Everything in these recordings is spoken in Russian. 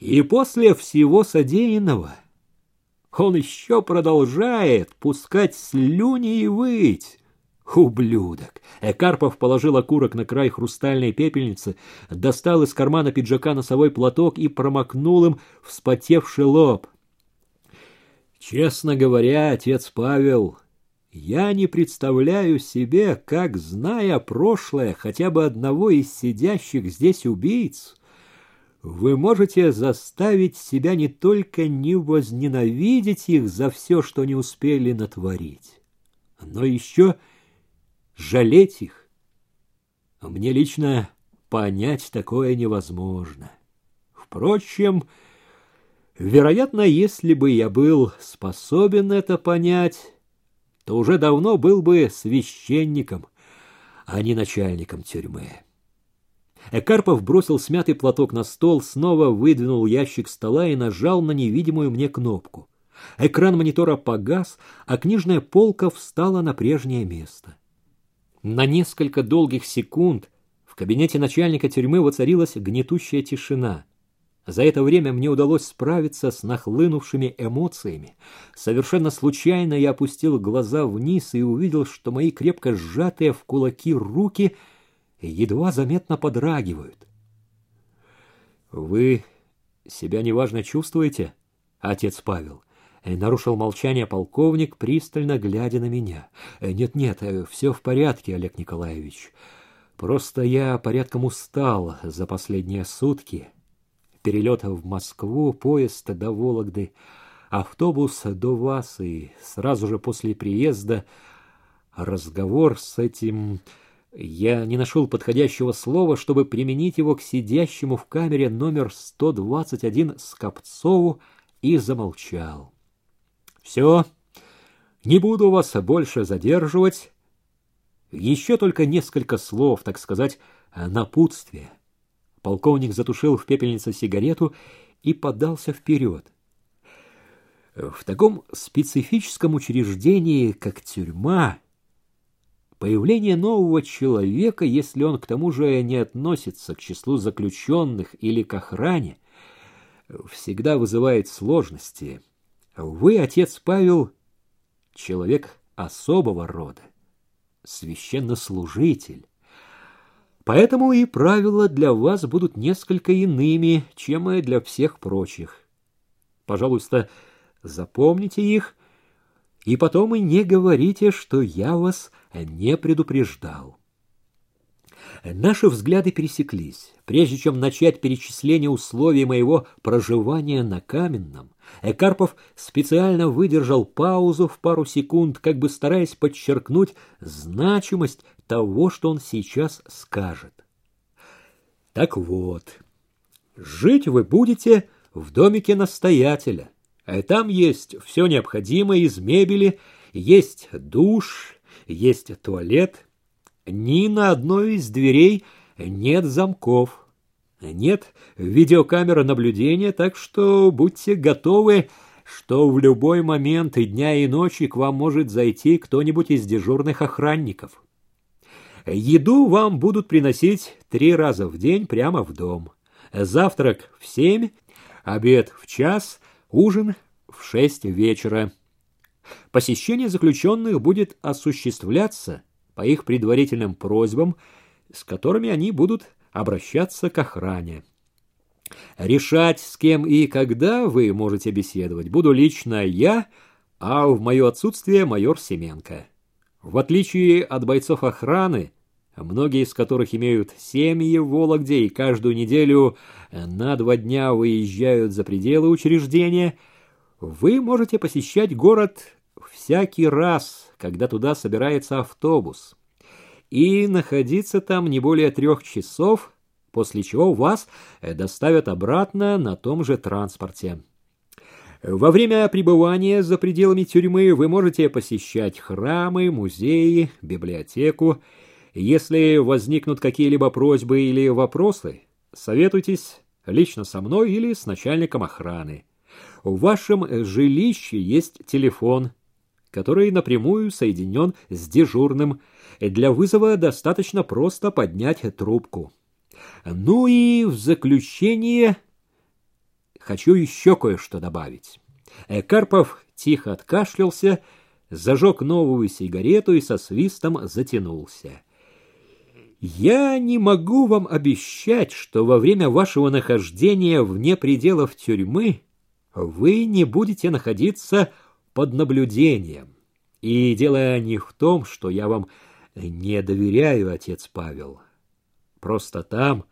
И после всего содеянного он еще продолжает пускать слюни и выть. Ублюдок! Экарпов положил окурок на край хрустальной пепельницы, достал из кармана пиджака носовой платок и промокнул им вспотевший лоб. Честно говоря, отец Павел, я не представляю себе, как, зная прошлое хотя бы одного из сидящих здесь убийц, вы можете заставить себя не только не возненавидеть их за все, что не успели натворить, но еще жалеть их. Мне лично понять такое невозможно. Впрочем, вероятно, если бы я был способен это понять, то уже давно был бы священником, а не начальником тюрьмы. Экарпов бросил смятый платок на стол, снова выдвинул ящик стола и нажал на невидимую мне кнопку. Экран монитора погас, а книжная полка встала на прежнее место. На несколько долгих секунд в кабинете начальника тюрьмы воцарилась гнетущая тишина. За это время мне удалось справиться с нахлынувшими эмоциями. Совершенно случайно я опустил глаза вниз и увидел, что мои крепко сжатые в кулаки руки — едва заметно подрагивают. «Вы себя неважно чувствуете, отец Павел?» Нарушил молчание полковник, пристально глядя на меня. «Нет-нет, все в порядке, Олег Николаевич. Просто я порядком устал за последние сутки. Перелет в Москву, поезд до Вологды, автобус до вас и сразу же после приезда разговор с этим я не нашел подходящего слова, чтобы применить его к сидящему в камере номер 121 Скопцову и замолчал. «Все, не буду вас больше задерживать. Еще только несколько слов, так сказать, напутствия». Полковник затушил в пепельнице сигарету и подался вперед. В таком специфическом учреждении, как тюрьма, Появление нового человека, если он к тому же не относится к числу заключенных или к охране, всегда вызывает сложности. Вы, отец Павел, человек особого рода, священнослужитель. Поэтому и правила для вас будут несколько иными, чем и для всех прочих. Пожалуйста, запомните их и потом и не говорите, что я вас не предупреждал. Наши взгляды пересеклись. Прежде чем начать перечисление условий моего проживания на Каменном, Экарпов специально выдержал паузу в пару секунд, как бы стараясь подчеркнуть значимость того, что он сейчас скажет. Так вот, жить вы будете в домике настоятеля. А там есть все необходимое из мебели, есть душ, есть туалет. Ни на одной из дверей нет замков. Нет видеокамеры наблюдения, так что будьте готовы, что в любой момент и дня и ночи к вам может зайти кто-нибудь из дежурных охранников. Еду вам будут приносить три раза в день прямо в дом. Завтрак в семь, обед в час, ужин в шесть вечера. Посещение заключенных будет осуществляться по их предварительным просьбам, с которыми они будут обращаться к охране. Решать, с кем и когда вы можете беседовать, буду лично я, а в мое отсутствие майор Семенко. В отличие от бойцов охраны, многие из которых имеют семьи в Вологде и каждую неделю на два дня выезжают за пределы учреждения, вы можете посещать город всякий раз, когда туда собирается автобус, и находиться там не более трех часов, после чего вас доставят обратно на том же транспорте. Во время пребывания за пределами тюрьмы вы можете посещать храмы, музеи, библиотеку, если возникнут какие-либо просьбы или вопросы, советуйтесь лично со мной или с начальником охраны. В вашем жилище есть телефон, который напрямую соединен с дежурным. Для вызова достаточно просто поднять трубку. Ну и в заключение хочу еще кое-что добавить. Карпов тихо откашлялся, зажег новую сигарету и со свистом затянулся. Я не могу вам обещать, что во время вашего нахождения вне пределов тюрьмы вы не будете находиться под наблюдением. И дело не в том, что я вам не доверяю, отец Павел. Просто там,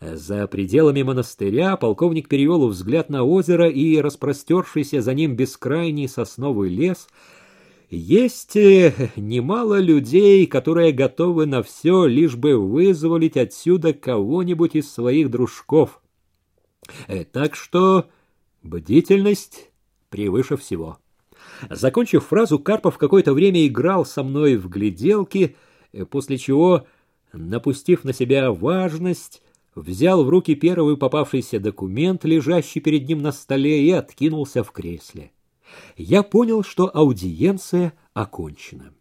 за пределами монастыря, полковник перевел взгляд на озеро и распростершийся за ним бескрайний сосновый лес — есть э, немало людей, которые готовы на все, лишь бы вызволить отсюда кого-нибудь из своих дружков. Э, так что бдительность превыше всего. Закончив фразу, Карпов какое-то время играл со мной в гляделки, э, после чего, напустив на себя важность, взял в руки первый попавшийся документ, лежащий перед ним на столе, и откинулся в кресле я понял, что аудиенция окончена.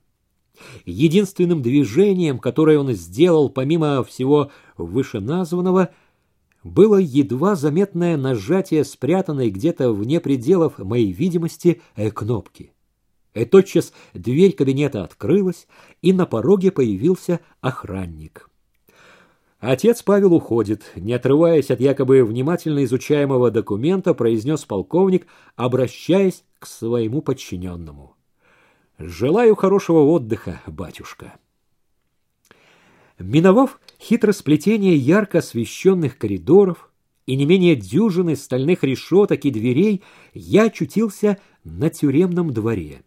Единственным движением, которое он сделал, помимо всего вышеназванного, было едва заметное нажатие спрятанной где-то вне пределов моей видимости э, кнопки. И тотчас дверь кабинета открылась, и на пороге появился охранник. Отец Павел уходит, не отрываясь от якобы внимательно изучаемого документа, произнес полковник, обращаясь к своему подчиненному. «Желаю хорошего отдыха, батюшка». Миновав хитросплетение ярко освещенных коридоров и не менее дюжины стальных решеток и дверей, я очутился на тюремном дворе.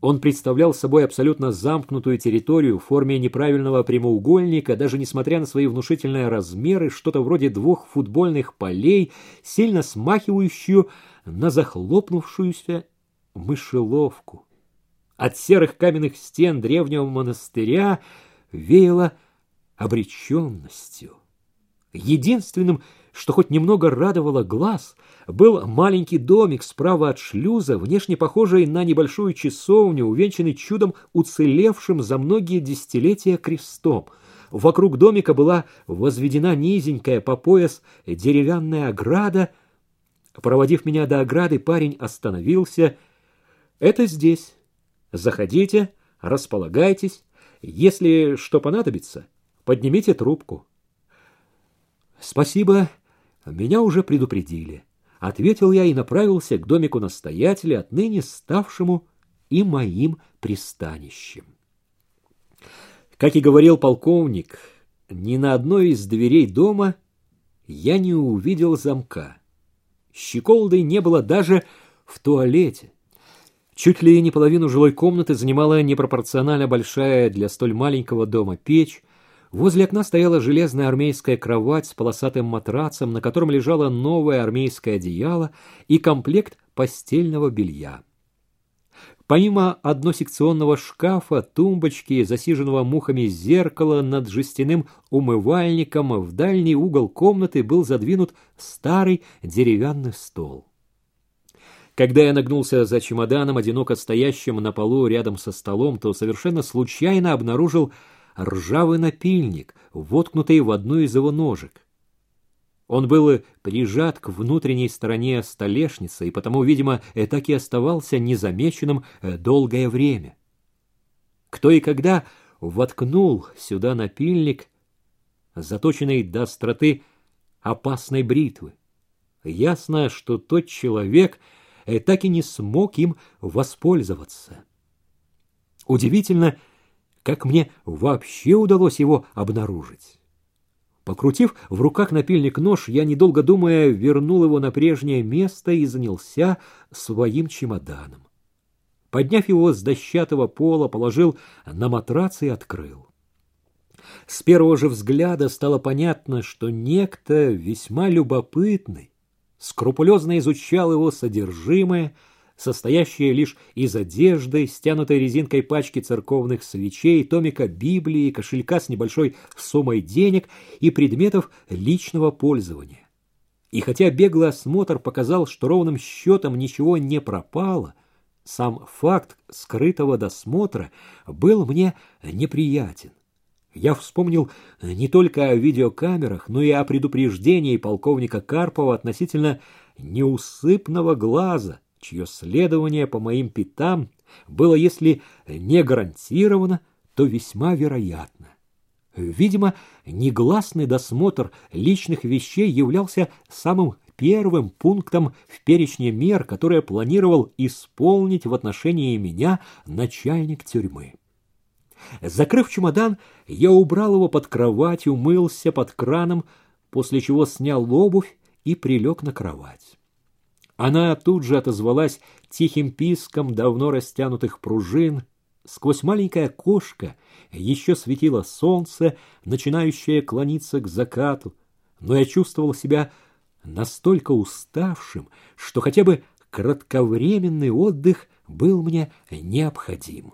Он представлял собой абсолютно замкнутую территорию в форме неправильного прямоугольника, даже несмотря на свои внушительные размеры, что-то вроде двух футбольных полей, сильно смахивающую на захлопнувшуюся мышеловку. От серых каменных стен древнего монастыря веяло обреченностью. Единственным что хоть немного радовало глаз, был маленький домик справа от шлюза, внешне похожий на небольшую часовню, увенчанный чудом уцелевшим за многие десятилетия крестом. Вокруг домика была возведена низенькая по пояс деревянная ограда. Проводив меня до ограды, парень остановился. «Это здесь. Заходите, располагайтесь. Если что понадобится, поднимите трубку». «Спасибо, меня уже предупредили. Ответил я и направился к домику настоятеля, отныне ставшему и моим пристанищем. Как и говорил полковник, ни на одной из дверей дома я не увидел замка. Щеколды не было даже в туалете. Чуть ли не половину жилой комнаты занимала непропорционально большая для столь маленького дома печь, Возле окна стояла железная армейская кровать с полосатым матрацем, на котором лежало новое армейское одеяло и комплект постельного белья. Помимо односекционного шкафа, тумбочки, засиженного мухами зеркала над жестяным умывальником, в дальний угол комнаты был задвинут старый деревянный стол. Когда я нагнулся за чемоданом, одиноко стоящим на полу рядом со столом, то совершенно случайно обнаружил ржавый напильник, воткнутый в одну из его ножек. Он был прижат к внутренней стороне столешницы, и потому, видимо, так и оставался незамеченным э, долгое время. Кто и когда воткнул сюда напильник, заточенный до остроты опасной бритвы? Ясно, что тот человек так и не смог им воспользоваться. Удивительно, как мне вообще удалось его обнаружить? Покрутив в руках напильник нож, я, недолго думая, вернул его на прежнее место и занялся своим чемоданом. Подняв его с дощатого пола, положил на матрац и открыл. С первого же взгляда стало понятно, что некто весьма любопытный, скрупулезно изучал его содержимое, состоящая лишь из одежды, стянутой резинкой пачки церковных свечей, томика Библии, кошелька с небольшой суммой денег и предметов личного пользования. И хотя беглый осмотр показал, что ровным счетом ничего не пропало, сам факт скрытого досмотра был мне неприятен. Я вспомнил не только о видеокамерах, но и о предупреждении полковника Карпова относительно неусыпного глаза, чье следование по моим пятам было, если не гарантировано, то весьма вероятно. Видимо, негласный досмотр личных вещей являлся самым первым пунктом в перечне мер, которые планировал исполнить в отношении меня начальник тюрьмы. Закрыв чемодан, я убрал его под кровать, умылся под краном, после чего снял обувь и прилег на кровать. Она тут же отозвалась тихим писком давно растянутых пружин. Сквозь маленькое окошко еще светило солнце, начинающее клониться к закату, но я чувствовал себя настолько уставшим, что хотя бы кратковременный отдых был мне необходим.